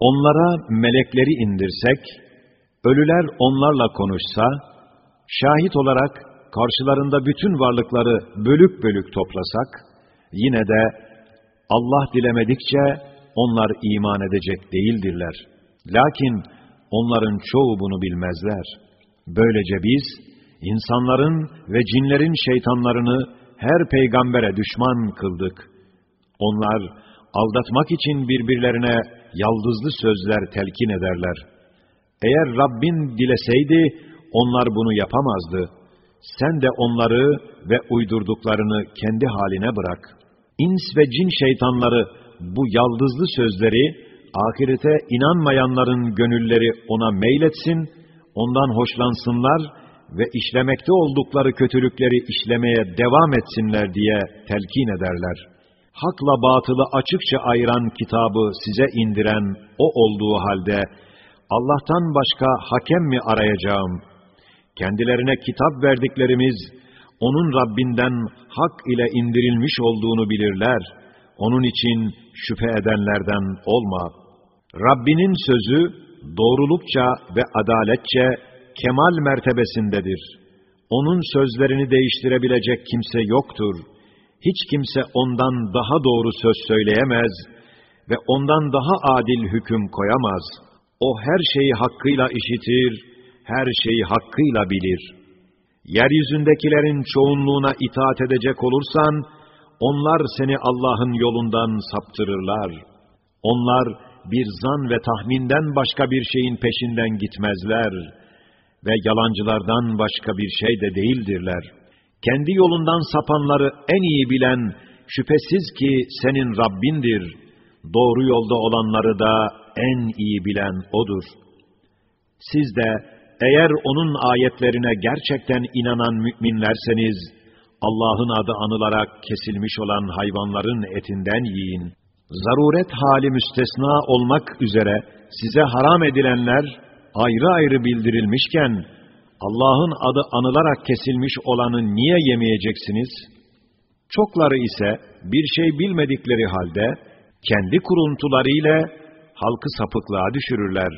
Onlara melekleri indirsek, ölüler onlarla konuşsa, şahit olarak karşılarında bütün varlıkları bölük bölük toplasak, yine de Allah dilemedikçe onlar iman edecek değildirler. Lakin onların çoğu bunu bilmezler. Böylece biz, insanların ve cinlerin şeytanlarını her peygambere düşman kıldık. Onlar, aldatmak için birbirlerine yaldızlı sözler telkin ederler. Eğer Rabbin dileseydi, onlar bunu yapamazdı. Sen de onları ve uydurduklarını kendi haline bırak. İns ve cin şeytanları bu yaldızlı sözleri, ahirete inanmayanların gönülleri ona meyletsin, ondan hoşlansınlar ve işlemekte oldukları kötülükleri işlemeye devam etsinler diye telkin ederler. Hakla batılı açıkça ayıran kitabı size indiren o olduğu halde, Allah'tan başka hakem mi arayacağım? Kendilerine kitap verdiklerimiz, onun Rabbinden hak ile indirilmiş olduğunu bilirler. Onun için şüphe edenlerden olma. Rabbinin sözü, doğrulukça ve adaletçe kemal mertebesindedir. Onun sözlerini değiştirebilecek kimse yoktur. Hiç kimse ondan daha doğru söz söyleyemez ve ondan daha adil hüküm koyamaz. O her şeyi hakkıyla işitir, her şeyi hakkıyla bilir. Yeryüzündekilerin çoğunluğuna itaat edecek olursan, onlar seni Allah'ın yolundan saptırırlar. Onlar bir zan ve tahminden başka bir şeyin peşinden gitmezler ve yalancılardan başka bir şey de değildirler. Kendi yolundan sapanları en iyi bilen, şüphesiz ki senin Rabbindir. Doğru yolda olanları da en iyi bilen O'dur. Siz de eğer O'nun ayetlerine gerçekten inanan müminlerseniz, Allah'ın adı anılarak kesilmiş olan hayvanların etinden yiyin. Zaruret hali müstesna olmak üzere size haram edilenler ayrı ayrı bildirilmişken, Allah'ın adı anılarak kesilmiş olanı niye yemeyeceksiniz? Çokları ise bir şey bilmedikleri halde, kendi kuruntularıyla halkı sapıklığa düşürürler.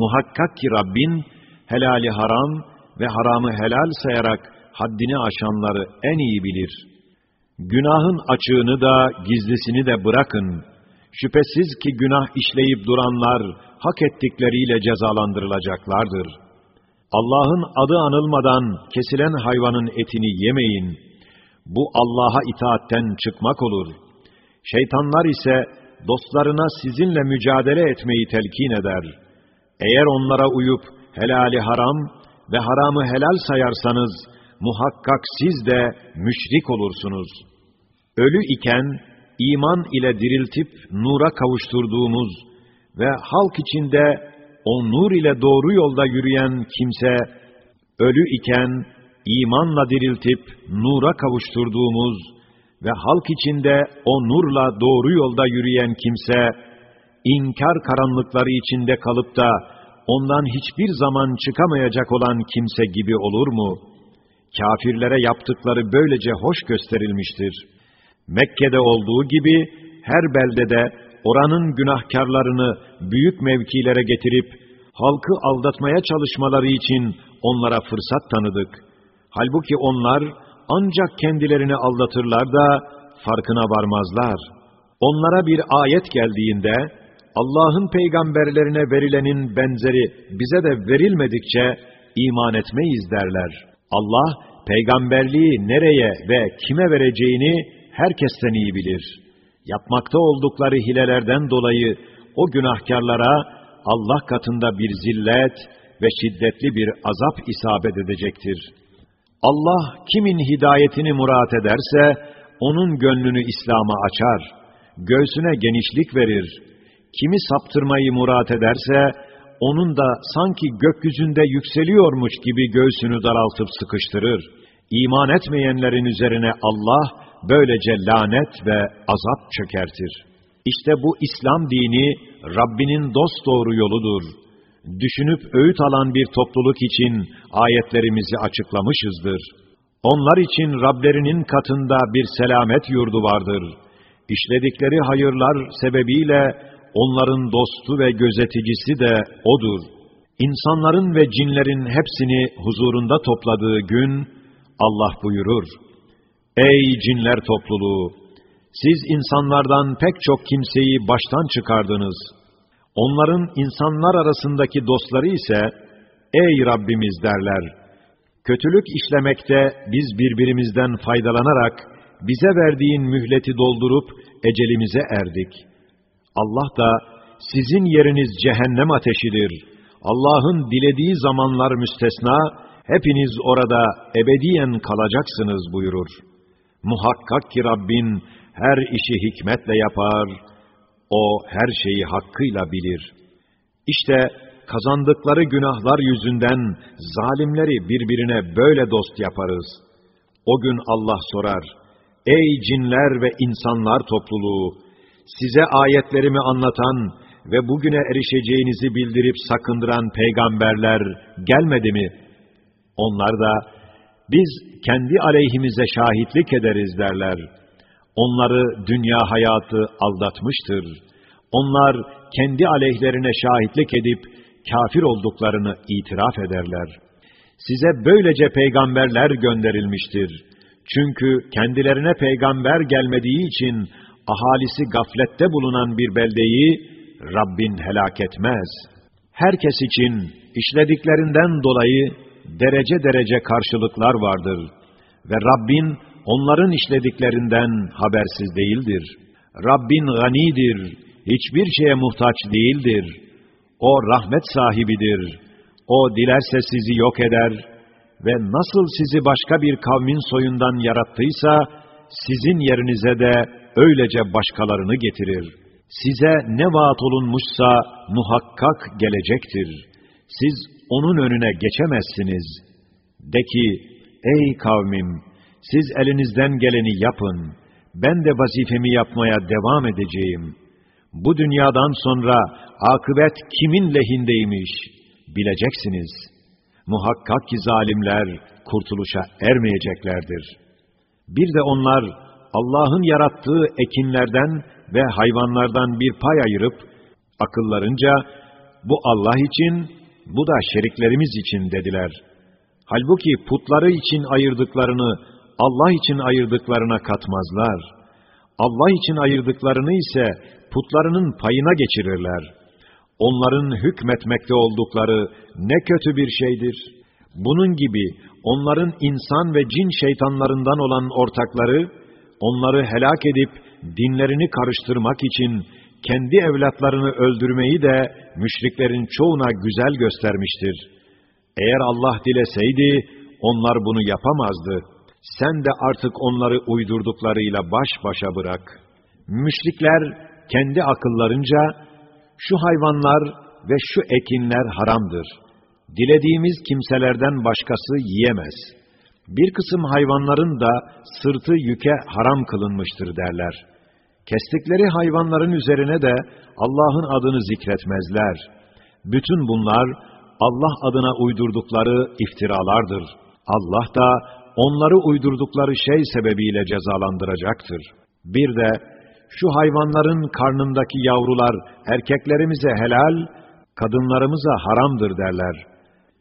Muhakkak ki Rabbin, helali haram ve haramı helal sayarak haddini aşanları en iyi bilir. Günahın açığını da gizlisini de bırakın. Şüphesiz ki günah işleyip duranlar hak ettikleriyle cezalandırılacaklardır. Allah'ın adı anılmadan kesilen hayvanın etini yemeyin. Bu Allah'a itaatten çıkmak olur. Şeytanlar ise dostlarına sizinle mücadele etmeyi telkin eder. Eğer onlara uyup helali haram ve haramı helal sayarsanız, muhakkak siz de müşrik olursunuz. Ölü iken, iman ile diriltip nura kavuşturduğumuz ve halk içinde o nur ile doğru yolda yürüyen kimse, ölü iken imanla diriltip nura kavuşturduğumuz ve halk içinde o nurla doğru yolda yürüyen kimse, inkar karanlıkları içinde kalıp da ondan hiçbir zaman çıkamayacak olan kimse gibi olur mu? Kafirlere yaptıkları böylece hoş gösterilmiştir. Mekke'de olduğu gibi her beldede oranın günahkarlarını büyük mevkilere getirip halkı aldatmaya çalışmaları için onlara fırsat tanıdık. Halbuki onlar ancak kendilerini aldatırlar da farkına varmazlar. Onlara bir ayet geldiğinde Allah'ın peygamberlerine verilenin benzeri bize de verilmedikçe iman etmeyiz derler. Allah peygamberliği nereye ve kime vereceğini herkesten iyi bilir. Yapmakta oldukları hilelerden dolayı o günahkarlara Allah katında bir zillet ve şiddetli bir azap isabet edecektir. Allah kimin hidayetini murat ederse, onun gönlünü İslam'a açar, göğsüne genişlik verir. Kimi saptırmayı murat ederse, onun da sanki gökyüzünde yükseliyormuş gibi göğsünü daraltıp sıkıştırır. İman etmeyenlerin üzerine Allah, böylece lanet ve azap çökertir. İşte bu İslam dini, Rabbinin dosdoğru yoludur. Düşünüp öğüt alan bir topluluk için ayetlerimizi açıklamışızdır. Onlar için Rablerinin katında bir selamet yurdu vardır. İşledikleri hayırlar sebebiyle onların dostu ve gözeticisi de O'dur. İnsanların ve cinlerin hepsini huzurunda topladığı gün, Allah buyurur, Ey cinler topluluğu! Siz insanlardan pek çok kimseyi baştan çıkardınız. Onların insanlar arasındaki dostları ise, Ey Rabbimiz derler, kötülük işlemekte biz birbirimizden faydalanarak, bize verdiğin mühleti doldurup ecelimize erdik. Allah da, sizin yeriniz cehennem ateşidir. Allah'ın dilediği zamanlar müstesna, hepiniz orada ebediyen kalacaksınız buyurur. Muhakkak ki Rabbin her işi hikmetle yapar, o her şeyi hakkıyla bilir. İşte kazandıkları günahlar yüzünden zalimleri birbirine böyle dost yaparız. O gün Allah sorar, Ey cinler ve insanlar topluluğu! Size ayetlerimi anlatan ve bugüne erişeceğinizi bildirip sakındıran peygamberler gelmedi mi? Onlar da, biz kendi aleyhimize şahitlik ederiz derler. Onları dünya hayatı aldatmıştır. Onlar kendi aleyhlerine şahitlik edip kafir olduklarını itiraf ederler. Size böylece peygamberler gönderilmiştir. Çünkü kendilerine peygamber gelmediği için ahalisi gaflette bulunan bir beldeyi Rabbin helak etmez. Herkes için işlediklerinden dolayı derece derece karşılıklar vardır. Ve Rabbin onların işlediklerinden habersiz değildir. Rabbin ganidir, hiçbir şeye muhtaç değildir. O rahmet sahibidir. O dilerse sizi yok eder ve nasıl sizi başka bir kavmin soyundan yarattıysa, sizin yerinize de öylece başkalarını getirir. Size ne vaat olunmuşsa muhakkak gelecektir. Siz onun önüne geçemezsiniz. De ki, ey kavmim, siz elinizden geleni yapın, ben de vazifemi yapmaya devam edeceğim. Bu dünyadan sonra akıbet kimin lehindeymiş, bileceksiniz. Muhakkak ki zalimler kurtuluşa ermeyeceklerdir. Bir de onlar, Allah'ın yarattığı ekinlerden ve hayvanlardan bir pay ayırıp, akıllarınca, bu Allah için, bu da şeriklerimiz için dediler. Halbuki putları için ayırdıklarını Allah için ayırdıklarına katmazlar. Allah için ayırdıklarını ise putlarının payına geçirirler. Onların hükmetmekte oldukları ne kötü bir şeydir. Bunun gibi onların insan ve cin şeytanlarından olan ortakları, onları helak edip dinlerini karıştırmak için kendi evlatlarını öldürmeyi de müşriklerin çoğuna güzel göstermiştir. Eğer Allah dileseydi, onlar bunu yapamazdı. Sen de artık onları uydurduklarıyla baş başa bırak. Müşrikler kendi akıllarınca, şu hayvanlar ve şu ekinler haramdır. Dilediğimiz kimselerden başkası yiyemez. Bir kısım hayvanların da sırtı yüke haram kılınmıştır derler.'' Kestikleri hayvanların üzerine de Allah'ın adını zikretmezler. Bütün bunlar Allah adına uydurdukları iftiralardır. Allah da onları uydurdukları şey sebebiyle cezalandıracaktır. Bir de şu hayvanların karnındaki yavrular erkeklerimize helal, kadınlarımıza haramdır derler.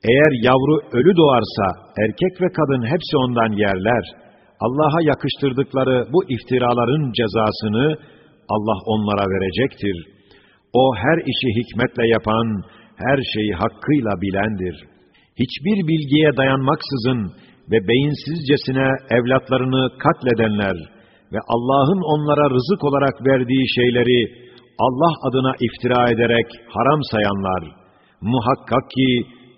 Eğer yavru ölü doğarsa erkek ve kadın hepsi ondan yerler.'' Allah'a yakıştırdıkları bu iftiraların cezasını Allah onlara verecektir. O her işi hikmetle yapan, her şeyi hakkıyla bilendir. Hiçbir bilgiye dayanmaksızın ve beyinsizcesine evlatlarını katledenler ve Allah'ın onlara rızık olarak verdiği şeyleri Allah adına iftira ederek haram sayanlar, muhakkak ki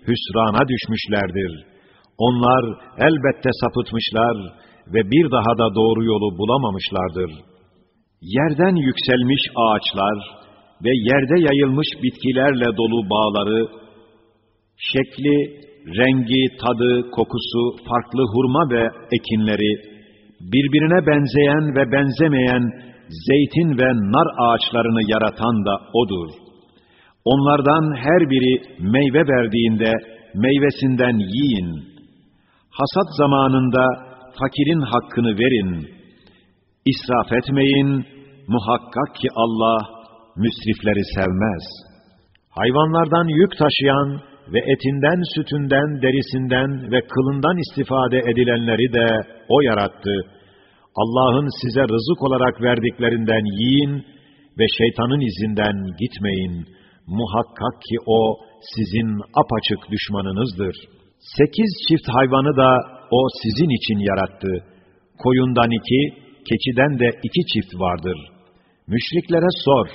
hüsrana düşmüşlerdir. Onlar elbette sapıtmışlar ve bir daha da doğru yolu bulamamışlardır. Yerden yükselmiş ağaçlar ve yerde yayılmış bitkilerle dolu bağları, şekli, rengi, tadı, kokusu farklı hurma ve ekinleri, birbirine benzeyen ve benzemeyen zeytin ve nar ağaçlarını yaratan da O'dur. Onlardan her biri meyve verdiğinde meyvesinden yiyin. Hasat zamanında fakirin hakkını verin. İsraf etmeyin, muhakkak ki Allah müsrifleri sevmez. Hayvanlardan yük taşıyan ve etinden, sütünden, derisinden ve kılından istifade edilenleri de O yarattı. Allah'ın size rızık olarak verdiklerinden yiyin ve şeytanın izinden gitmeyin. Muhakkak ki O sizin apaçık düşmanınızdır. Sekiz çift hayvanı da O sizin için yarattı. Koyundan iki, keçiden de iki çift vardır. Müşriklere sor,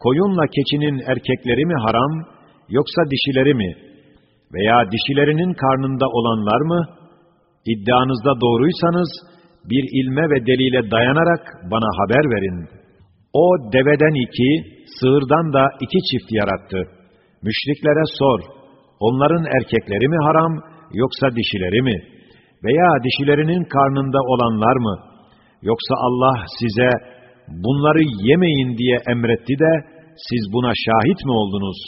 koyunla keçinin erkekleri mi haram, yoksa dişileri mi? Veya dişilerinin karnında olanlar mı? İddianızda doğruysanız, bir ilme ve delile dayanarak bana haber verin. O deveden iki, sığırdan da iki çift yarattı. Müşriklere sor, onların erkekleri mi haram, yoksa dişileri mi? Veya dişilerinin karnında olanlar mı? Yoksa Allah size, bunları yemeyin diye emretti de, siz buna şahit mi oldunuz?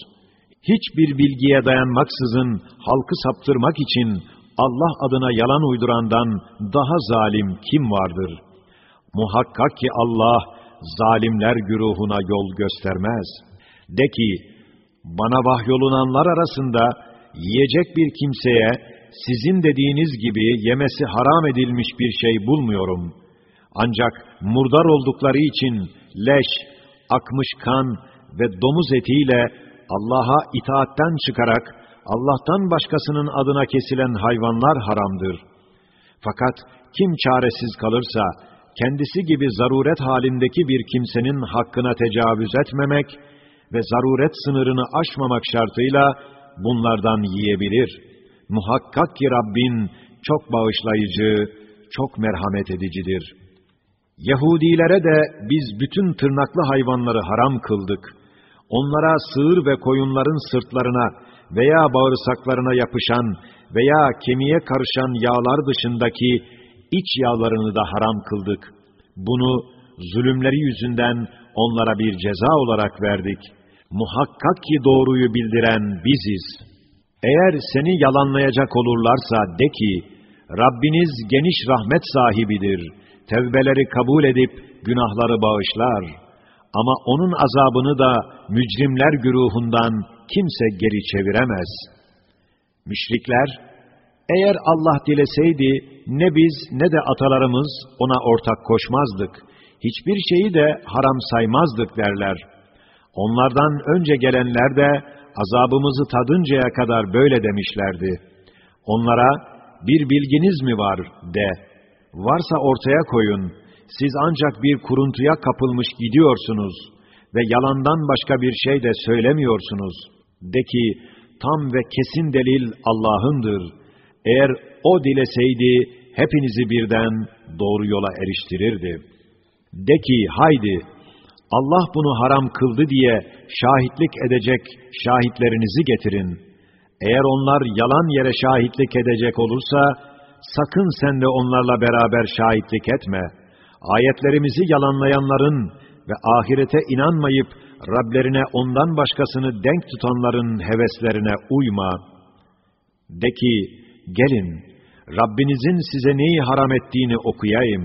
Hiçbir bilgiye dayanmaksızın halkı saptırmak için Allah adına yalan uydurandan daha zalim kim vardır? Muhakkak ki Allah zalimler güruhuna yol göstermez. De ki, bana vahyolunanlar arasında yiyecek bir kimseye sizin dediğiniz gibi yemesi haram edilmiş bir şey bulmuyorum. Ancak murdar oldukları için leş, akmış kan ve domuz etiyle Allah'a itaatten çıkarak Allah'tan başkasının adına kesilen hayvanlar haramdır. Fakat kim çaresiz kalırsa, kendisi gibi zaruret halindeki bir kimsenin hakkına tecavüz etmemek ve zaruret sınırını aşmamak şartıyla bunlardan yiyebilir. Muhakkak ki Rabbin çok bağışlayıcı, çok merhamet edicidir. Yahudilere de biz bütün tırnaklı hayvanları haram kıldık. Onlara sığır ve koyunların sırtlarına veya bağırsaklarına yapışan veya kemiğe karışan yağlar dışındaki iç yağlarını da haram kıldık. Bunu zulümleri yüzünden onlara bir ceza olarak verdik. Muhakkak ki doğruyu bildiren biziz. Eğer seni yalanlayacak olurlarsa de ki, Rabbiniz geniş rahmet sahibidir. Tevbeleri kabul edip günahları bağışlar. Ama onun azabını da mücrimler güruhundan kimse geri çeviremez. Müşrikler, eğer Allah dileseydi ne biz ne de atalarımız ona ortak koşmazdık. Hiçbir şeyi de haram saymazdık derler. Onlardan önce gelenler de azabımızı tadıncaya kadar böyle demişlerdi. Onlara bir bilginiz mi var de. Varsa ortaya koyun. Siz ancak bir kuruntuya kapılmış gidiyorsunuz ve yalandan başka bir şey de söylemiyorsunuz. De ki tam ve kesin delil Allah'ındır. Eğer O dileseydi hepinizi birden doğru yola eriştirirdi. De ki haydi Allah bunu haram kıldı diye şahitlik edecek şahitlerinizi getirin. Eğer onlar yalan yere şahitlik edecek olursa, sakın sen de onlarla beraber şahitlik etme. Ayetlerimizi yalanlayanların ve ahirete inanmayıp Rablerine ondan başkasını denk tutanların heveslerine uyma. De ki, gelin, Rabbinizin size neyi haram ettiğini okuyayım.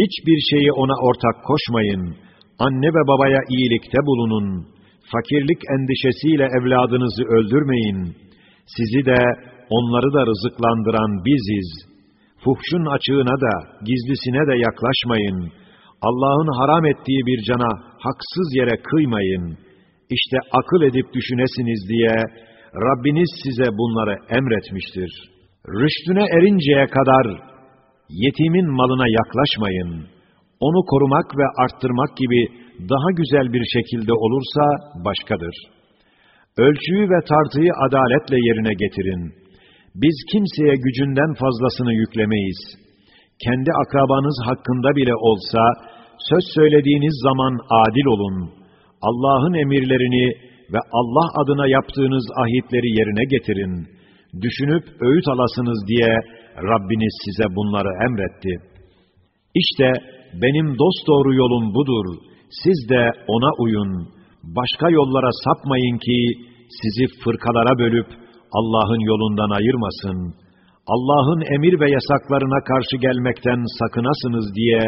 Hiçbir şeyi ona ortak koşmayın. Anne ve babaya iyilikte bulunun. Fakirlik endişesiyle evladınızı öldürmeyin. Sizi de, onları da rızıklandıran biziz. Fuhşun açığına da, gizlisine de yaklaşmayın. Allah'ın haram ettiği bir cana haksız yere kıymayın. İşte akıl edip düşünesiniz diye Rabbiniz size bunları emretmiştir. Rüştüne erinceye kadar yetimin malına yaklaşmayın. Onu korumak ve arttırmak gibi daha güzel bir şekilde olursa başkadır. Ölçüyü ve tartıyı adaletle yerine getirin. Biz kimseye gücünden fazlasını yüklemeyiz. Kendi akrabanız hakkında bile olsa, söz söylediğiniz zaman adil olun. Allah'ın emirlerini ve Allah adına yaptığınız ahitleri yerine getirin. Düşünüp öğüt alasınız diye Rabbiniz size bunları emretti. İşte benim dosdoğru yolum budur. Siz de ona uyun. Başka yollara sapmayın ki sizi fırkalara bölüp Allah'ın yolundan ayırmasın. Allah'ın emir ve yasaklarına karşı gelmekten sakınasınız diye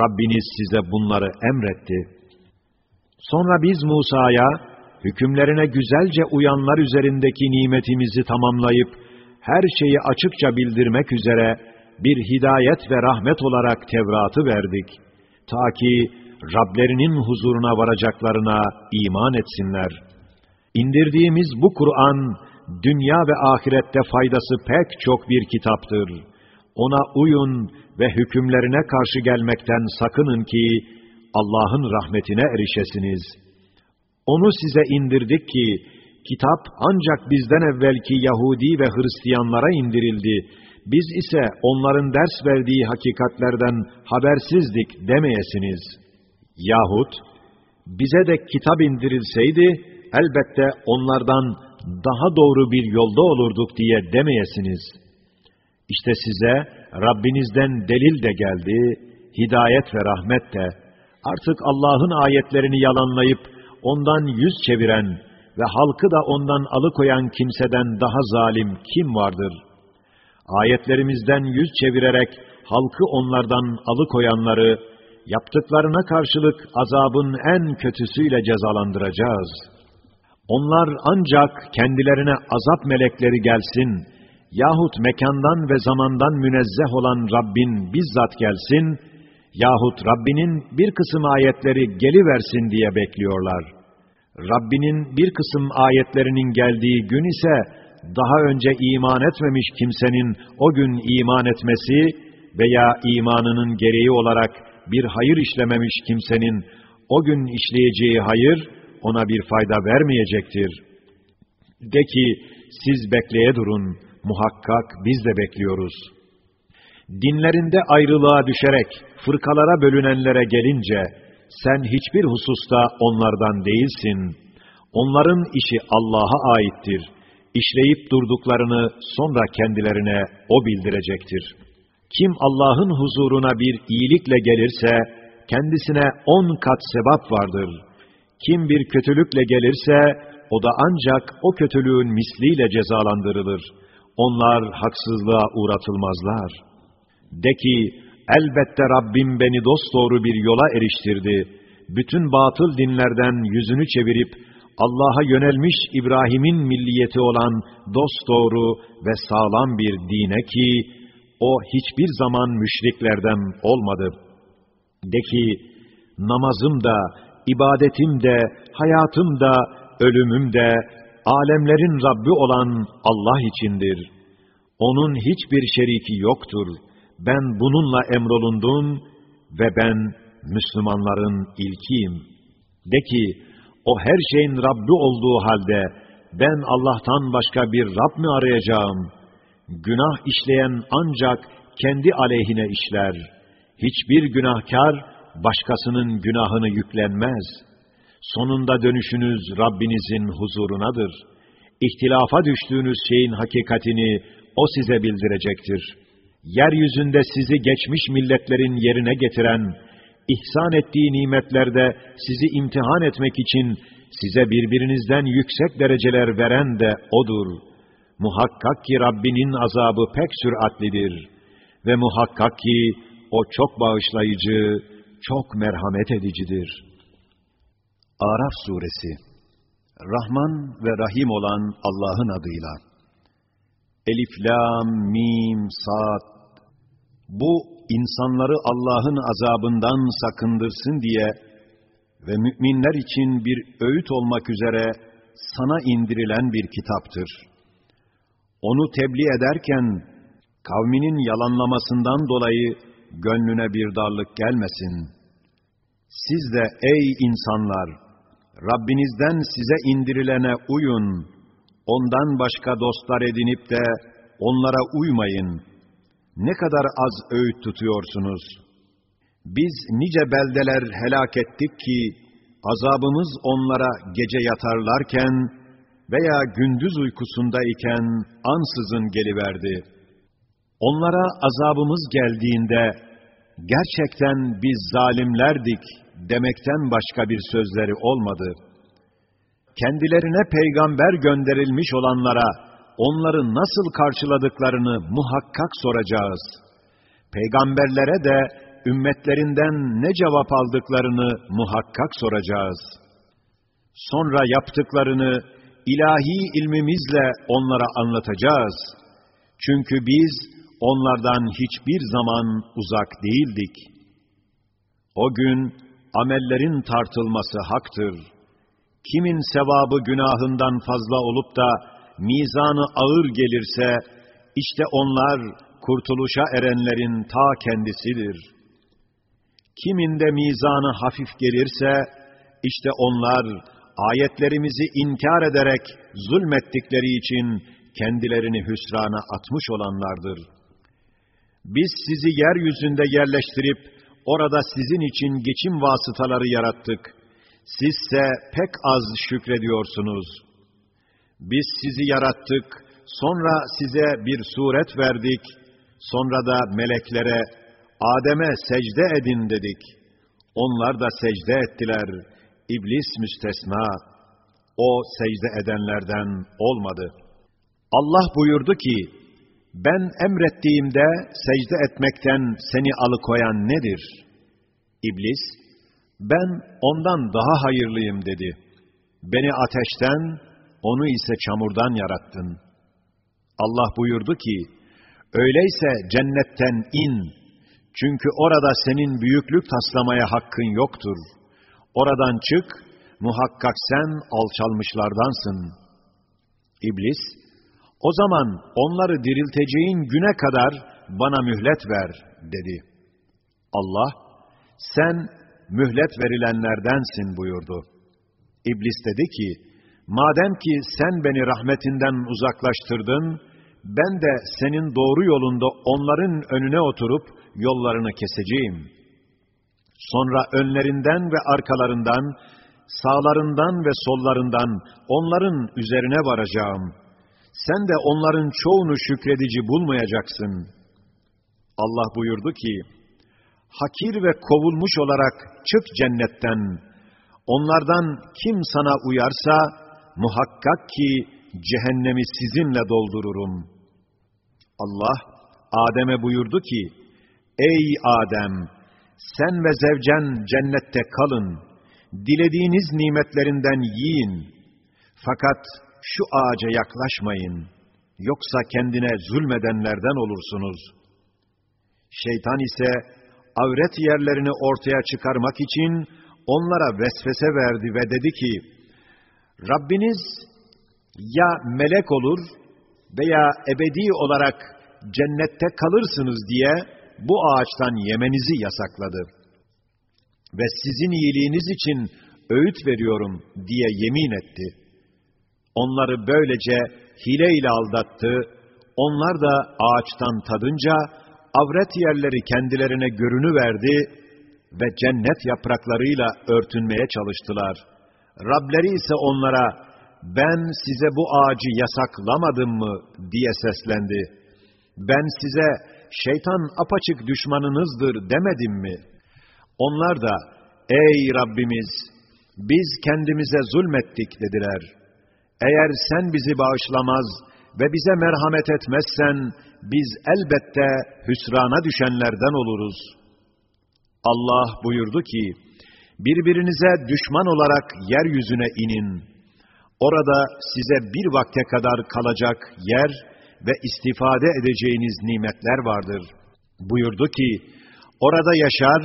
Rabbiniz size bunları emretti. Sonra biz Musa'ya, hükümlerine güzelce uyanlar üzerindeki nimetimizi tamamlayıp, her şeyi açıkça bildirmek üzere bir hidayet ve rahmet olarak Tevrat'ı verdik. Ta ki Rablerinin huzuruna varacaklarına iman etsinler. İndirdiğimiz bu Kur'an, dünya ve ahirette faydası pek çok bir kitaptır. Ona uyun ve hükümlerine karşı gelmekten sakının ki, Allah'ın rahmetine erişesiniz. Onu size indirdik ki, kitap ancak bizden evvelki Yahudi ve Hristiyanlara indirildi. Biz ise onların ders verdiği hakikatlerden habersizdik demeyesiniz. Yahut, bize de kitap indirilseydi, elbette onlardan daha doğru bir yolda olurduk diye demeyesiniz. İşte size Rabbinizden delil de geldi, hidayet ve rahmet de, artık Allah'ın ayetlerini yalanlayıp ondan yüz çeviren ve halkı da ondan alıkoyan kimseden daha zalim kim vardır? Ayetlerimizden yüz çevirerek halkı onlardan alıkoyanları, yaptıklarına karşılık azabın en kötüsüyle cezalandıracağız. Onlar ancak kendilerine azap melekleri gelsin, yahut mekandan ve zamandan münezzeh olan Rabbin bizzat gelsin, yahut Rabbinin bir kısım ayetleri geliversin diye bekliyorlar. Rabbinin bir kısım ayetlerinin geldiği gün ise, daha önce iman etmemiş kimsenin o gün iman etmesi veya imanının gereği olarak bir hayır işlememiş kimsenin o gün işleyeceği hayır ona bir fayda vermeyecektir. De ki siz bekleye durun, muhakkak biz de bekliyoruz. Dinlerinde ayrılığa düşerek fırkalara bölünenlere gelince sen hiçbir hususta onlardan değilsin. Onların işi Allah'a aittir. İşleyip durduklarını sonra kendilerine O bildirecektir.'' Kim Allah'ın huzuruna bir iyilikle gelirse, kendisine on kat sevap vardır. Kim bir kötülükle gelirse, o da ancak o kötülüğün misliyle cezalandırılır. Onlar haksızlığa uğratılmazlar. De ki, elbette Rabbim beni dosdoğru bir yola eriştirdi. Bütün batıl dinlerden yüzünü çevirip, Allah'a yönelmiş İbrahim'in milliyeti olan dosdoğru ve sağlam bir dine ki, o hiçbir zaman müşriklerden olmadı. De ki, namazım da, ibadetim de, hayatım da, ölümüm de, alemlerin Rabbi olan Allah içindir. Onun hiçbir şeriki yoktur. Ben bununla emrolundum ve ben Müslümanların ilkiyim. De ki, o her şeyin Rabbi olduğu halde, ben Allah'tan başka bir Rab mi arayacağım?'' Günah işleyen ancak kendi aleyhine işler. Hiçbir günahkar başkasının günahını yüklenmez. Sonunda dönüşünüz Rabbinizin huzurunadır. İhtilafa düştüğünüz şeyin hakikatini O size bildirecektir. Yeryüzünde sizi geçmiş milletlerin yerine getiren, ihsan ettiği nimetlerde sizi imtihan etmek için size birbirinizden yüksek dereceler veren de O'dur.'' Muhakkak ki Rabbinin azabı pek süratlidir ve muhakkak ki o çok bağışlayıcı, çok merhamet edicidir. Araf Suresi Rahman ve Rahim olan Allah'ın adıyla Elif, Lam, Mim, Sad Bu insanları Allah'ın azabından sakındırsın diye ve müminler için bir öğüt olmak üzere sana indirilen bir kitaptır onu tebliğ ederken kavminin yalanlamasından dolayı gönlüne bir darlık gelmesin. Siz de ey insanlar, Rabbinizden size indirilene uyun, ondan başka dostlar edinip de onlara uymayın. Ne kadar az öğüt tutuyorsunuz. Biz nice beldeler helak ettik ki, azabımız onlara gece yatarlarken, veya gündüz uykusundayken ansızın geliverdi. Onlara azabımız geldiğinde, gerçekten biz zalimlerdik demekten başka bir sözleri olmadı. Kendilerine peygamber gönderilmiş olanlara, onları nasıl karşıladıklarını muhakkak soracağız. Peygamberlere de ümmetlerinden ne cevap aldıklarını muhakkak soracağız.'' Sonra yaptıklarını ilahi ilmimizle onlara anlatacağız. Çünkü biz onlardan hiçbir zaman uzak değildik. O gün amellerin tartılması haktır. Kimin sevabı günahından fazla olup da mizanı ağır gelirse, işte onlar kurtuluşa erenlerin ta kendisidir. Kimin de mizanı hafif gelirse, işte onlar ayetlerimizi inkar ederek zulmettikleri için kendilerini hüsrana atmış olanlardır. Biz sizi yeryüzünde yerleştirip orada sizin için geçim vasıtaları yarattık. Sizse pek az şükrediyorsunuz. Biz sizi yarattık, sonra size bir suret verdik, sonra da meleklere Adem'e secde edin dedik. Onlar da secde ettiler. İblis müstesna. O secde edenlerden olmadı. Allah buyurdu ki, ben emrettiğimde secde etmekten seni alıkoyan nedir? İblis, ben ondan daha hayırlıyım dedi. Beni ateşten, onu ise çamurdan yarattın. Allah buyurdu ki, öyleyse cennetten in, çünkü orada senin büyüklük taslamaya hakkın yoktur. Oradan çık, muhakkak sen alçalmışlardansın. İblis, o zaman onları dirilteceğin güne kadar bana mühlet ver, dedi. Allah, sen mühlet verilenlerdensin buyurdu. İblis dedi ki, madem ki sen beni rahmetinden uzaklaştırdın, ben de senin doğru yolunda onların önüne oturup yollarını keseceğim. Sonra önlerinden ve arkalarından, sağlarından ve sollarından onların üzerine varacağım. Sen de onların çoğunu şükredici bulmayacaksın. Allah buyurdu ki, Hakir ve kovulmuş olarak çık cennetten. Onlardan kim sana uyarsa, muhakkak ki cehennemi sizinle doldururum. Allah, Adem'e buyurdu ki, Ey Adem! Sen ve zevcen cennette kalın. Dilediğiniz nimetlerinden yiyin. Fakat şu ağaca yaklaşmayın. Yoksa kendine zulmedenlerden olursunuz. Şeytan ise avret yerlerini ortaya çıkarmak için onlara vesvese verdi ve dedi ki, Rabbiniz ya melek olur veya ebedi olarak cennette kalırsınız diye bu ağaçtan yemenizi yasakladı. Ve sizin iyiliğiniz için öğüt veriyorum diye yemin etti. Onları böylece hileyle aldattı, onlar da ağaçtan tadınca avret yerleri kendilerine görünüverdi ve cennet yapraklarıyla örtünmeye çalıştılar. Rableri ise onlara, ben size bu ağacı yasaklamadım mı diye seslendi. Ben size şeytan apaçık düşmanınızdır demedim mi? Onlar da, ey Rabbimiz, biz kendimize zulmettik dediler. Eğer sen bizi bağışlamaz ve bize merhamet etmezsen, biz elbette hüsrana düşenlerden oluruz. Allah buyurdu ki, birbirinize düşman olarak yeryüzüne inin. Orada size bir vakte kadar kalacak yer ve istifade edeceğiniz nimetler vardır. Buyurdu ki, orada yaşar,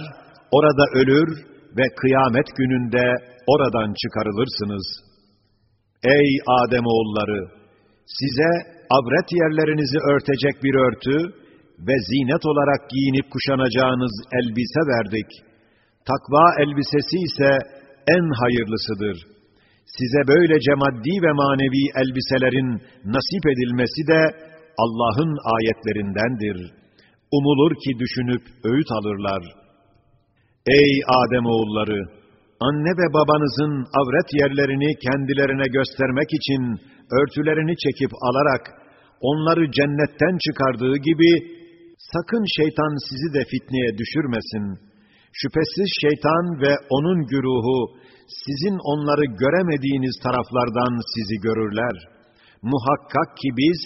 orada ölür ve kıyamet gününde oradan çıkarılırsınız. Ey Adem oğulları, Size avret yerlerinizi örtecek bir örtü ve zinet olarak giyinip kuşanacağınız elbise verdik. Takva elbisesi ise en hayırlısıdır. Size böylece maddi ve manevi elbiselerin nasip edilmesi de Allah'ın ayetlerindendir. Umulur ki düşünüp öğüt alırlar. Ey Adem oğulları! Anne ve babanızın avret yerlerini kendilerine göstermek için örtülerini çekip alarak onları cennetten çıkardığı gibi sakın şeytan sizi de fitneye düşürmesin. Şüphesiz şeytan ve onun güruhu sizin onları göremediğiniz taraflardan sizi görürler. Muhakkak ki biz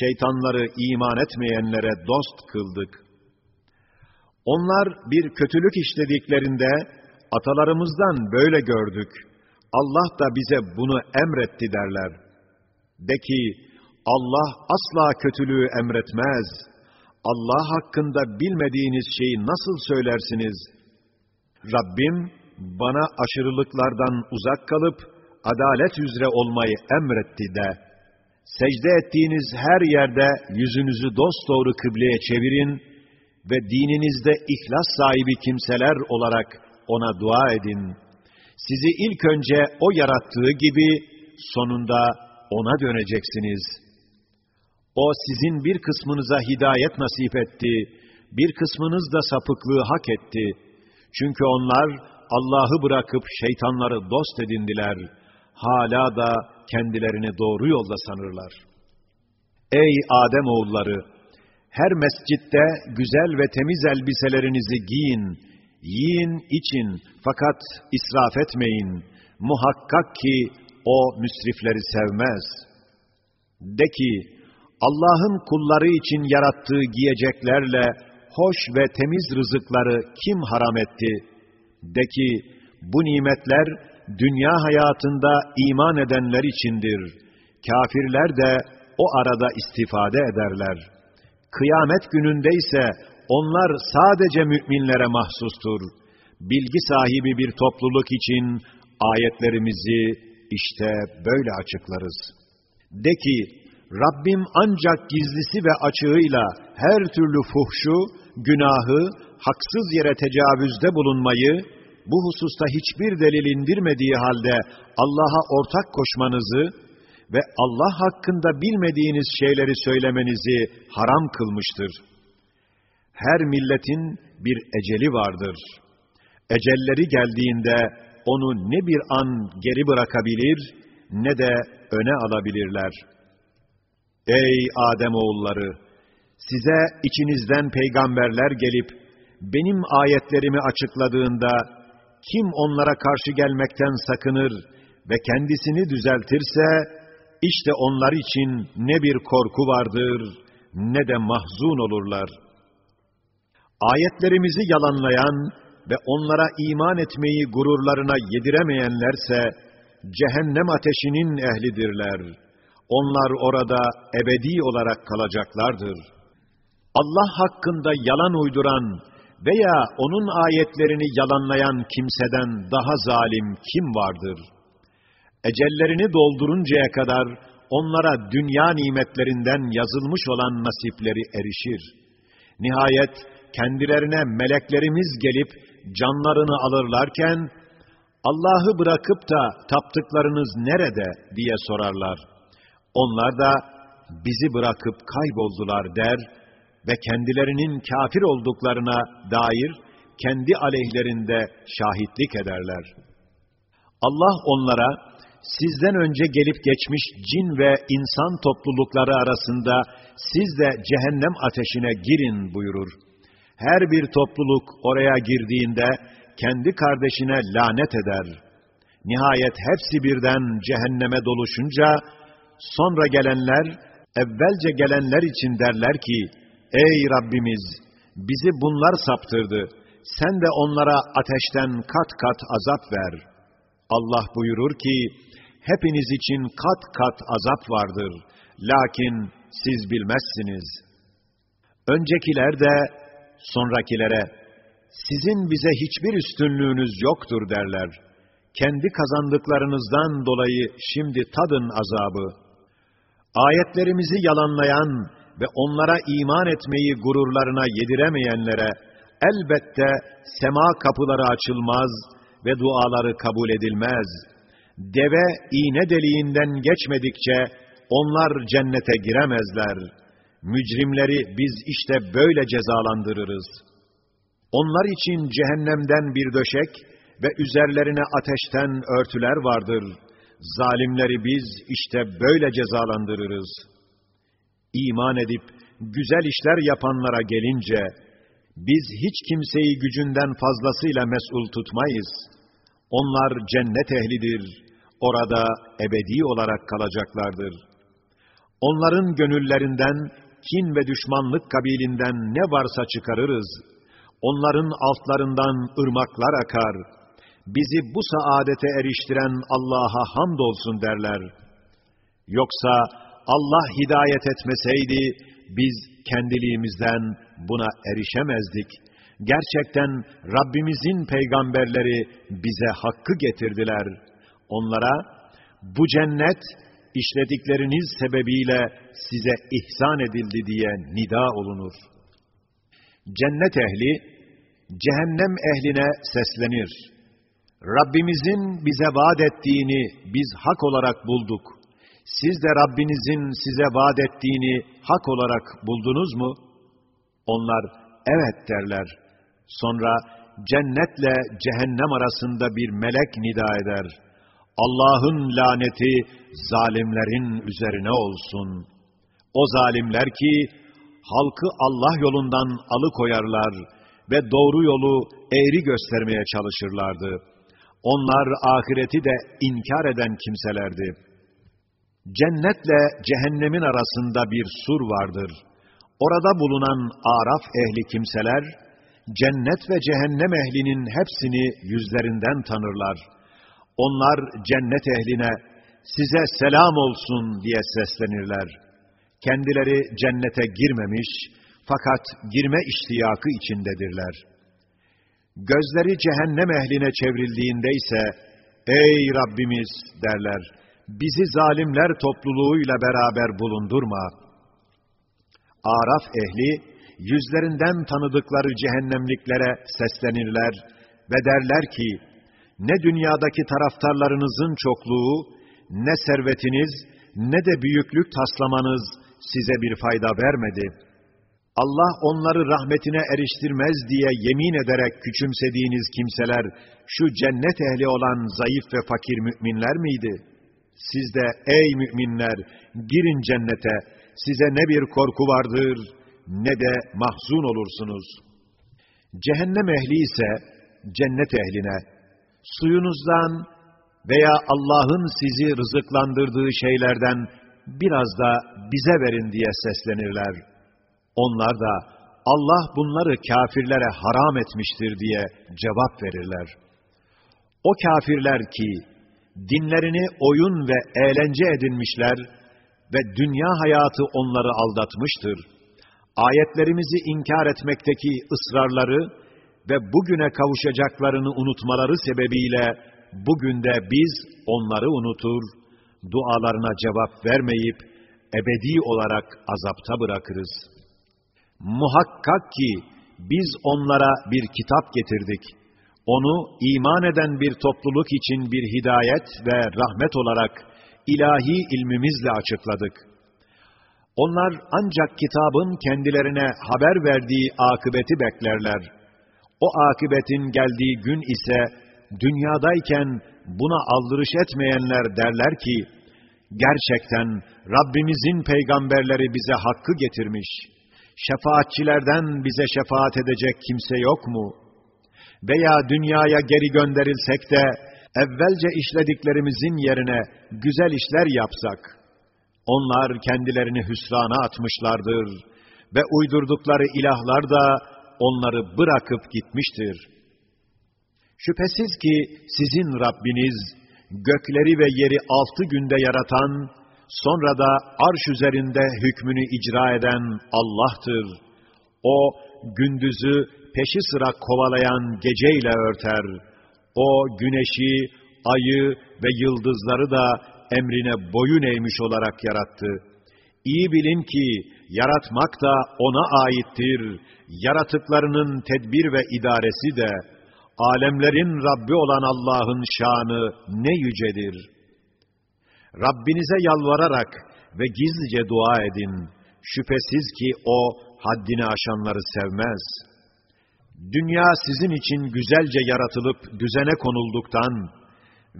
şeytanları iman etmeyenlere dost kıldık. Onlar bir kötülük işlediklerinde atalarımızdan böyle gördük. Allah da bize bunu emretti derler. De ki, Allah asla kötülüğü emretmez. Allah hakkında bilmediğiniz şeyi nasıl söylersiniz? Rabbim, bana aşırılıklardan uzak kalıp, adalet üzere olmayı emretti de. Secde ettiğiniz her yerde yüzünüzü dosdoğru kıbleye çevirin ve dininizde ihlas sahibi kimseler olarak ona dua edin. Sizi ilk önce o yarattığı gibi sonunda ona döneceksiniz. O sizin bir kısmınıza hidayet nasip etti, bir kısmınız da sapıklığı hak etti. Çünkü onlar Allah'ı bırakıp şeytanları dost edindiler. Hala da kendilerini doğru yolda sanırlar. Ey Adem oğulları! Her mescitte güzel ve temiz elbiselerinizi giyin, yiyin, için fakat israf etmeyin. Muhakkak ki o müsrifleri sevmez. De ki, Allah'ın kulları için yarattığı giyeceklerle hoş ve temiz rızıkları kim haram etti? De ki, bu nimetler dünya hayatında iman edenler içindir. Kafirler de o arada istifade ederler. Kıyamet gününde ise onlar sadece müminlere mahsustur. Bilgi sahibi bir topluluk için ayetlerimizi işte böyle açıklarız. De ki, Rabbim ancak gizlisi ve açığıyla her türlü fuhşu, günahı, haksız yere tecavüzde bulunmayı, bu hususta hiçbir delil indirmediği halde Allah'a ortak koşmanızı ve Allah hakkında bilmediğiniz şeyleri söylemenizi haram kılmıştır. Her milletin bir eceli vardır. Ecelleri geldiğinde onu ne bir an geri bırakabilir ne de öne alabilirler. Ey Adem oğulları! Size içinizden peygamberler gelip benim ayetlerimi açıkladığında kim onlara karşı gelmekten sakınır ve kendisini düzeltirse, işte onlar için ne bir korku vardır, ne de mahzun olurlar. Ayetlerimizi yalanlayan ve onlara iman etmeyi gururlarına yediremeyenlerse, cehennem ateşinin ehlidirler. Onlar orada ebedi olarak kalacaklardır. Allah hakkında yalan uyduran veya onun ayetlerini yalanlayan kimseden daha zalim kim vardır? Ecellerini dolduruncaya kadar onlara dünya nimetlerinden yazılmış olan nasipleri erişir. Nihayet kendilerine meleklerimiz gelip canlarını alırlarken, Allah'ı bırakıp da taptıklarınız nerede diye sorarlar. Onlar da bizi bırakıp kayboldular der ve kendilerinin kafir olduklarına dair kendi aleyhlerinde şahitlik ederler. Allah onlara sizden önce gelip geçmiş cin ve insan toplulukları arasında siz de cehennem ateşine girin buyurur. Her bir topluluk oraya girdiğinde kendi kardeşine lanet eder. Nihayet hepsi birden cehenneme doluşunca sonra gelenler evvelce gelenler için derler ki Ey Rabbimiz! Bizi bunlar saptırdı. Sen de onlara ateşten kat kat azap ver. Allah buyurur ki, hepiniz için kat kat azap vardır. Lakin siz bilmezsiniz. Öncekiler de sonrakilere, sizin bize hiçbir üstünlüğünüz yoktur derler. Kendi kazandıklarınızdan dolayı şimdi tadın azabı. Ayetlerimizi yalanlayan ve onlara iman etmeyi gururlarına yediremeyenlere elbette sema kapıları açılmaz ve duaları kabul edilmez. Deve iğne deliğinden geçmedikçe onlar cennete giremezler. Mücrimleri biz işte böyle cezalandırırız. Onlar için cehennemden bir döşek ve üzerlerine ateşten örtüler vardır. Zalimleri biz işte böyle cezalandırırız.'' iman edip güzel işler yapanlara gelince, biz hiç kimseyi gücünden fazlasıyla mesul tutmayız. Onlar cennet ehlidir, orada ebedi olarak kalacaklardır. Onların gönüllerinden kin ve düşmanlık kabilinden ne varsa çıkarırız. Onların altlarından ırmaklar akar. Bizi bu saadete eriştiren Allah'a hamdolsun derler. Yoksa Allah hidayet etmeseydi, biz kendiliğimizden buna erişemezdik. Gerçekten Rabbimizin peygamberleri bize hakkı getirdiler. Onlara, bu cennet, işledikleriniz sebebiyle size ihsan edildi diye nida olunur. Cennet ehli, cehennem ehline seslenir. Rabbimizin bize vaat ettiğini biz hak olarak bulduk. Siz de Rabbinizin size vaat ettiğini hak olarak buldunuz mu? Onlar evet derler. Sonra cennetle cehennem arasında bir melek nida eder. Allah'ın laneti zalimlerin üzerine olsun. O zalimler ki halkı Allah yolundan alıkoyarlar ve doğru yolu eğri göstermeye çalışırlardı. Onlar ahireti de inkar eden kimselerdi. Cennetle cehennemin arasında bir sur vardır. Orada bulunan araf ehli kimseler, cennet ve cehennem ehlinin hepsini yüzlerinden tanırlar. Onlar cennet ehline, size selam olsun diye seslenirler. Kendileri cennete girmemiş, fakat girme iştiyakı içindedirler. Gözleri cehennem ehline çevrildiğinde ise, ey Rabbimiz derler, bizi zalimler topluluğuyla beraber bulundurma. Araf ehli, yüzlerinden tanıdıkları cehennemliklere seslenirler ve derler ki, ne dünyadaki taraftarlarınızın çokluğu, ne servetiniz, ne de büyüklük taslamanız size bir fayda vermedi.'' Allah onları rahmetine eriştirmez diye yemin ederek küçümsediğiniz kimseler, şu cennet ehli olan zayıf ve fakir müminler miydi? Siz de ey müminler, girin cennete, size ne bir korku vardır, ne de mahzun olursunuz. Cehennem ehli ise, cennet ehline, suyunuzdan veya Allah'ın sizi rızıklandırdığı şeylerden biraz da bize verin diye seslenirler.'' Onlar da Allah bunları kafirlere haram etmiştir diye cevap verirler. O kafirler ki dinlerini oyun ve eğlence edinmişler ve dünya hayatı onları aldatmıştır. Ayetlerimizi inkar etmekteki ısrarları ve bugüne kavuşacaklarını unutmaları sebebiyle bugün de biz onları unutur, dualarına cevap vermeyip ebedi olarak azapta bırakırız.'' Muhakkak ki biz onlara bir kitap getirdik. Onu iman eden bir topluluk için bir hidayet ve rahmet olarak ilahi ilmimizle açıkladık. Onlar ancak kitabın kendilerine haber verdiği akıbeti beklerler. O akıbetin geldiği gün ise dünyadayken buna aldırış etmeyenler derler ki, gerçekten Rabbimizin peygamberleri bize hakkı getirmiş.'' Şefaatçilerden bize şefaat edecek kimse yok mu? Veya dünyaya geri gönderilsek de, evvelce işlediklerimizin yerine güzel işler yapsak, onlar kendilerini hüsrana atmışlardır ve uydurdukları ilahlar da onları bırakıp gitmiştir. Şüphesiz ki sizin Rabbiniz, gökleri ve yeri altı günde yaratan Sonra da arş üzerinde hükmünü icra eden Allah'tır. O, gündüzü peşi sıra kovalayan geceyle örter. O, güneşi, ayı ve yıldızları da emrine boyun eğmiş olarak yarattı. İyi bilin ki, yaratmak da O'na aittir. Yaratıklarının tedbir ve idaresi de, alemlerin Rabbi olan Allah'ın şanı ne yücedir.'' Rabbinize yalvararak ve gizlice dua edin. Şüphesiz ki O haddini aşanları sevmez. Dünya sizin için güzelce yaratılıp düzene konulduktan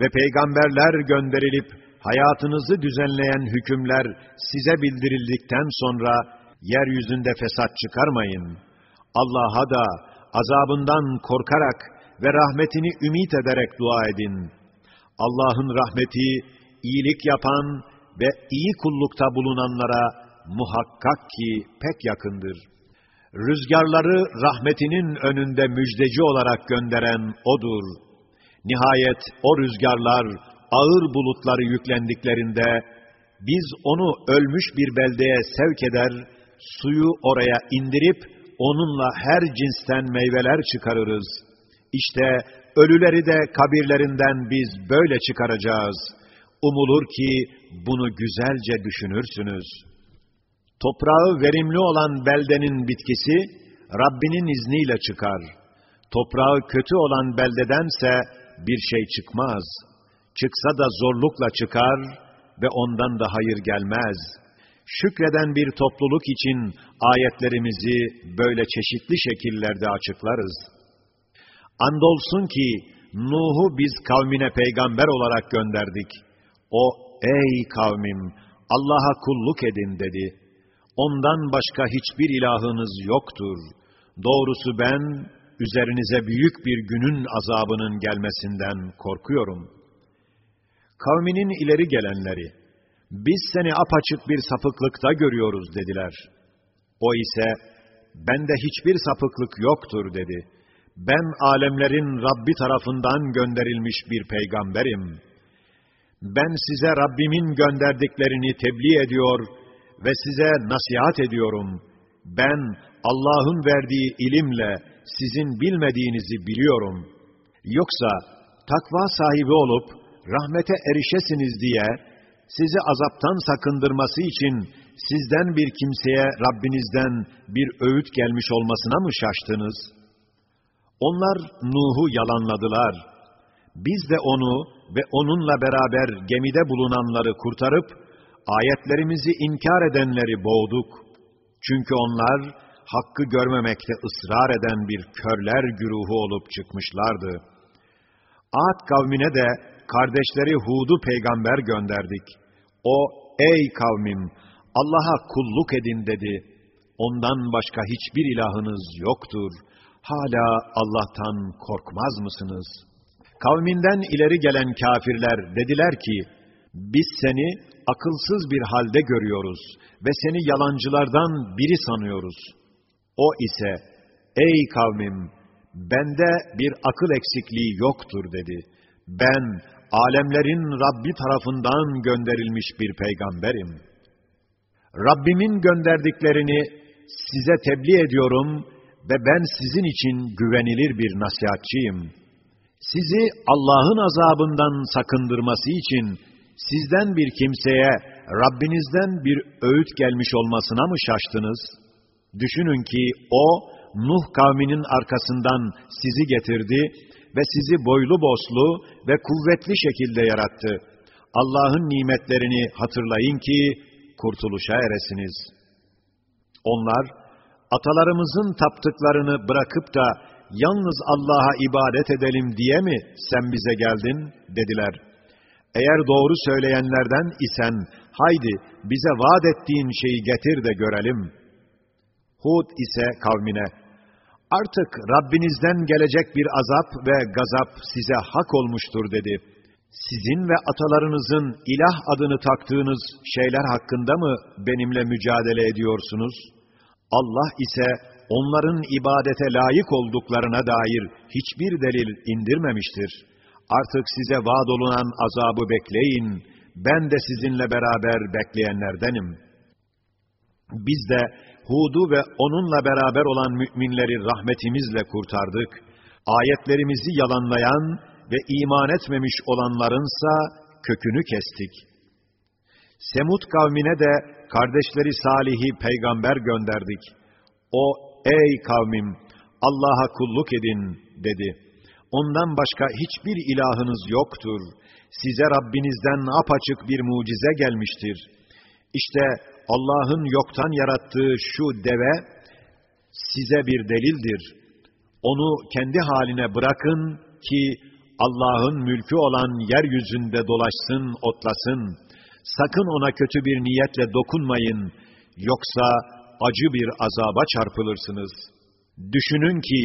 ve peygamberler gönderilip hayatınızı düzenleyen hükümler size bildirildikten sonra yeryüzünde fesat çıkarmayın. Allah'a da azabından korkarak ve rahmetini ümit ederek dua edin. Allah'ın rahmeti iyilik yapan ve iyi kullukta bulunanlara muhakkak ki pek yakındır. Rüzgarları rahmetinin önünde müjdeci olarak gönderen O'dur. Nihayet o rüzgarlar ağır bulutları yüklendiklerinde biz onu ölmüş bir beldeye sevk eder, suyu oraya indirip onunla her cinsten meyveler çıkarırız. İşte ölüleri de kabirlerinden biz böyle çıkaracağız. Umulur ki bunu güzelce düşünürsünüz. Toprağı verimli olan beldenin bitkisi Rabbinin izniyle çıkar. Toprağı kötü olan beldedense bir şey çıkmaz. Çıksa da zorlukla çıkar ve ondan da hayır gelmez. Şükreden bir topluluk için ayetlerimizi böyle çeşitli şekillerde açıklarız. Andolsun ki Nuh'u biz kavmine peygamber olarak gönderdik. O, ey kavmim, Allah'a kulluk edin dedi. Ondan başka hiçbir ilahınız yoktur. Doğrusu ben, üzerinize büyük bir günün azabının gelmesinden korkuyorum.'' kavminin ileri gelenleri, biz seni apaçık bir sapıklıkta görüyoruz dediler. O ise, bende hiçbir sapıklık yoktur dedi. Ben alemlerin Rabbi tarafından gönderilmiş bir peygamberim. Ben size Rabbimin gönderdiklerini tebliğ ediyor ve size nasihat ediyorum. Ben Allah'ın verdiği ilimle sizin bilmediğinizi biliyorum. Yoksa takva sahibi olup rahmete erişesiniz diye sizi azaptan sakındırması için sizden bir kimseye Rabbinizden bir öğüt gelmiş olmasına mı şaştınız? Onlar Nuh'u yalanladılar. Biz de onu ve onunla beraber gemide bulunanları kurtarıp, ayetlerimizi inkar edenleri boğduk. Çünkü onlar, hakkı görmemekte ısrar eden bir körler güruhu olup çıkmışlardı. Ad kavmine de kardeşleri Hud'u peygamber gönderdik. O, ey kavmim, Allah'a kulluk edin dedi. Ondan başka hiçbir ilahınız yoktur. Hala Allah'tan korkmaz mısınız? Kavminden ileri gelen kafirler dediler ki, biz seni akılsız bir halde görüyoruz ve seni yalancılardan biri sanıyoruz. O ise, ey kavmim, bende bir akıl eksikliği yoktur dedi. Ben alemlerin Rabbi tarafından gönderilmiş bir peygamberim. Rabbimin gönderdiklerini size tebliğ ediyorum ve ben sizin için güvenilir bir nasihatçıyım. Sizi Allah'ın azabından sakındırması için sizden bir kimseye Rabbinizden bir öğüt gelmiş olmasına mı şaştınız? Düşünün ki o, Nuh kavminin arkasından sizi getirdi ve sizi boylu boslu ve kuvvetli şekilde yarattı. Allah'ın nimetlerini hatırlayın ki kurtuluşa eresiniz. Onlar, atalarımızın taptıklarını bırakıp da yalnız Allah'a ibadet edelim diye mi sen bize geldin? dediler. Eğer doğru söyleyenlerden isen, haydi bize vaat ettiğin şeyi getir de görelim. Hud ise kavmine, Artık Rabbinizden gelecek bir azap ve gazap size hak olmuştur dedi. Sizin ve atalarınızın ilah adını taktığınız şeyler hakkında mı benimle mücadele ediyorsunuz? Allah ise onların ibadete layık olduklarına dair hiçbir delil indirmemiştir. Artık size vaad olunan azabı bekleyin, ben de sizinle beraber bekleyenlerdenim. Biz de Hud'u ve onunla beraber olan müminleri rahmetimizle kurtardık. Ayetlerimizi yalanlayan ve iman etmemiş olanlarınsa kökünü kestik. Semud kavmine de kardeşleri Salih'i peygamber gönderdik. O, ey kavmim, Allah'a kulluk edin, dedi. Ondan başka hiçbir ilahınız yoktur. Size Rabbinizden apaçık bir mucize gelmiştir. İşte Allah'ın yoktan yarattığı şu deve size bir delildir. Onu kendi haline bırakın ki Allah'ın mülkü olan yeryüzünde dolaşsın, otlasın. Sakın ona kötü bir niyetle dokunmayın, yoksa acı bir azaba çarpılırsınız. Düşünün ki,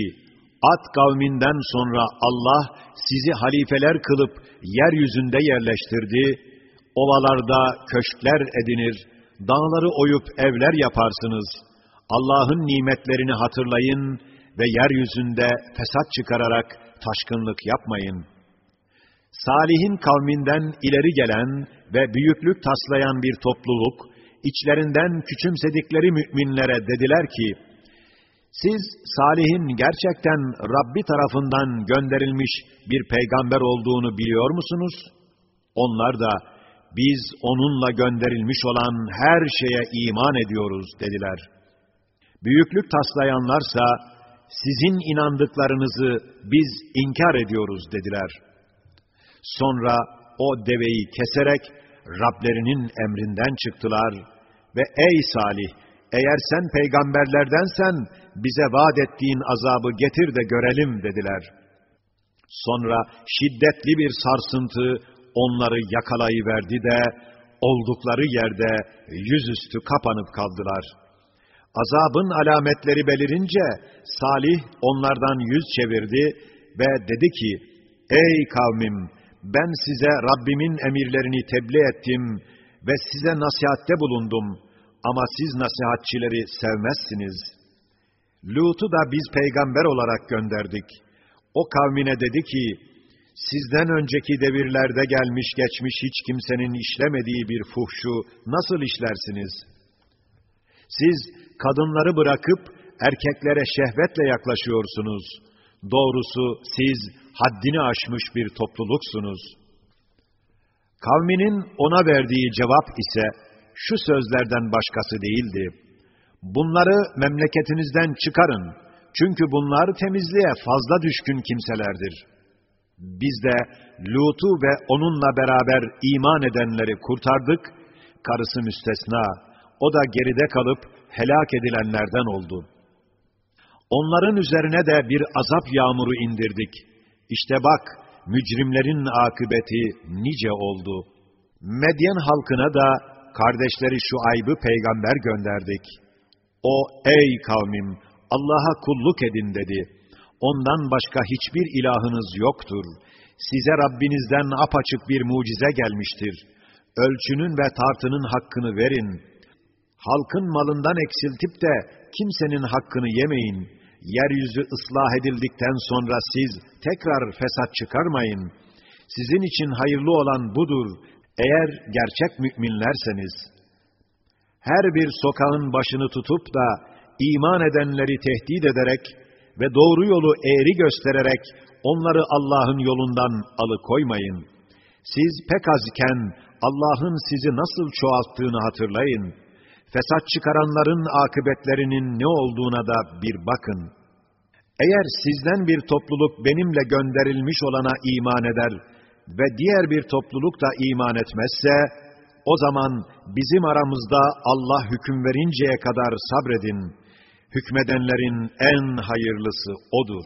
At kavminden sonra Allah sizi halifeler kılıp yeryüzünde yerleştirdi, ovalarda köşkler edinir, dağları oyup evler yaparsınız. Allah'ın nimetlerini hatırlayın ve yeryüzünde fesat çıkararak taşkınlık yapmayın. Salih'in kavminden ileri gelen ve büyüklük taslayan bir topluluk, içlerinden küçümsedikleri müminlere dediler ki, siz Salih'in gerçekten Rabbi tarafından gönderilmiş bir peygamber olduğunu biliyor musunuz? Onlar da, biz onunla gönderilmiş olan her şeye iman ediyoruz dediler. Büyüklük taslayanlarsa, sizin inandıklarınızı biz inkar ediyoruz dediler. Sonra o deveyi keserek Rablerinin emrinden çıktılar ve ey Salih, eğer sen peygamberlerdensen bize vaat ettiğin azabı getir de görelim dediler. Sonra şiddetli bir sarsıntı onları yakalayıverdi de oldukları yerde yüzüstü kapanıp kaldılar. Azabın alametleri belirince Salih onlardan yüz çevirdi ve dedi ki, Ey kavmim! Ben size Rabbimin emirlerini tebliğ ettim ve size nasihatte bulundum ama siz nasihatçileri sevmezsiniz. Lut'u da biz peygamber olarak gönderdik. O kavmine dedi ki, sizden önceki devirlerde gelmiş geçmiş hiç kimsenin işlemediği bir fuhşu nasıl işlersiniz? Siz kadınları bırakıp erkeklere şehvetle yaklaşıyorsunuz. Doğrusu siz haddini aşmış bir topluluksunuz. Kavminin ona verdiği cevap ise şu sözlerden başkası değildi. Bunları memleketinizden çıkarın. Çünkü bunlar temizliğe fazla düşkün kimselerdir.'' Biz de Lut'u ve onunla beraber iman edenleri kurtardık, karısı müstesna, o da geride kalıp helak edilenlerden oldu. Onların üzerine de bir azap yağmuru indirdik. İşte bak, mücrimlerin akıbeti nice oldu. Medyen halkına da kardeşleri şu aybı peygamber gönderdik. O, ey kavmim, Allah'a kulluk edin dedi.'' Ondan başka hiçbir ilahınız yoktur. Size Rabbinizden apaçık bir mucize gelmiştir. Ölçünün ve tartının hakkını verin. Halkın malından eksiltip de kimsenin hakkını yemeyin. Yeryüzü ıslah edildikten sonra siz tekrar fesat çıkarmayın. Sizin için hayırlı olan budur. Eğer gerçek müminlerseniz. Her bir sokağın başını tutup da iman edenleri tehdit ederek ve doğru yolu eğri göstererek onları Allah'ın yolundan alıkoymayın. Siz pek azken Allah'ın sizi nasıl çoğalttığını hatırlayın. Fesat çıkaranların akıbetlerinin ne olduğuna da bir bakın. Eğer sizden bir topluluk benimle gönderilmiş olana iman eder ve diğer bir topluluk da iman etmezse, o zaman bizim aramızda Allah hüküm verinceye kadar sabredin.'' hükmedenlerin en hayırlısı O'dur.